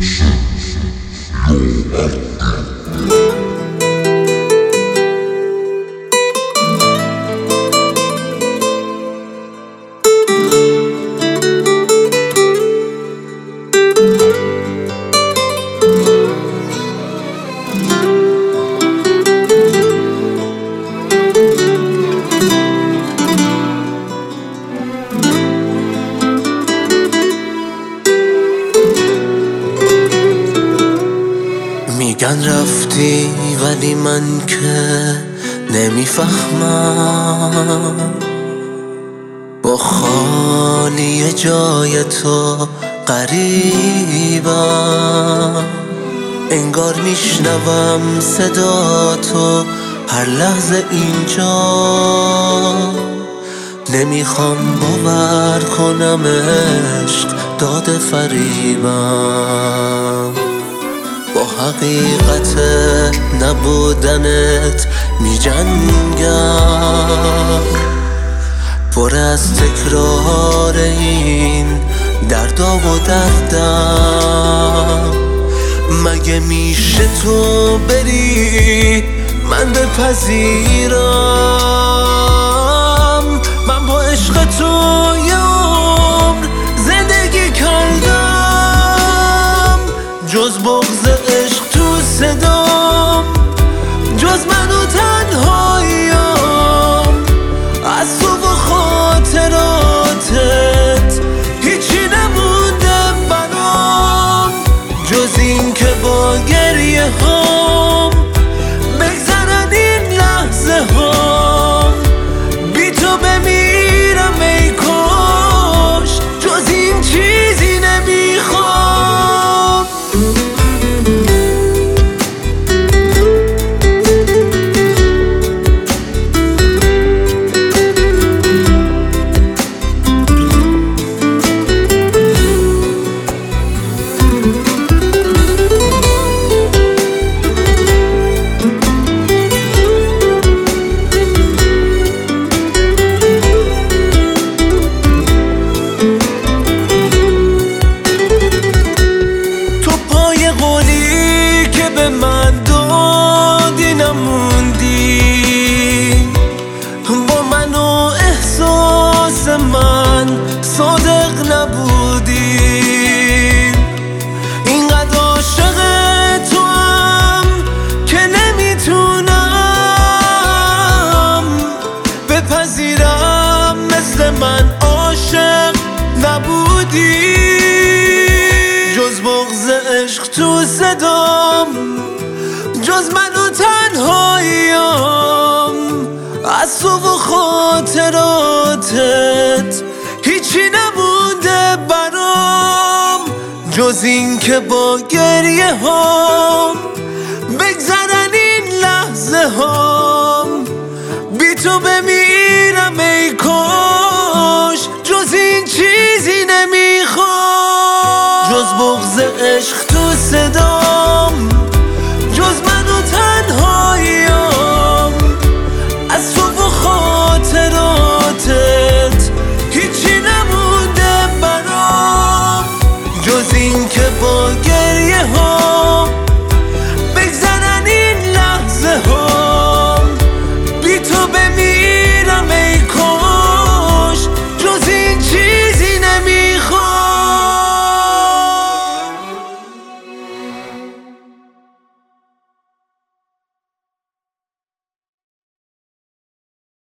是，是，是。میگن رفتی ولی من که نمی‌فهمم. با خالی جای تو غریبم انگار میشنوم صدا تو هر لحظه اینجا. نمی‌خوام باور کنم عشق داده فریبم. حقیقت نبودنت میجنگم پر از تکرار این دردا و دردم. مگه میشه تو بری من بپذیرم؟ من با عشق تو نبودی جز بغز عشق تو صدام جز من و تنهاییم از تو و خاطراتت هیچی نمونده برام. جز این که با گریه هام بگذرن این لحظه هام. بی تو بمیرم جز بغز عشق تو صدام جز من و تنهاییم از تو و خاطراتت هیچی نمونده برام. جز این که با گریه ها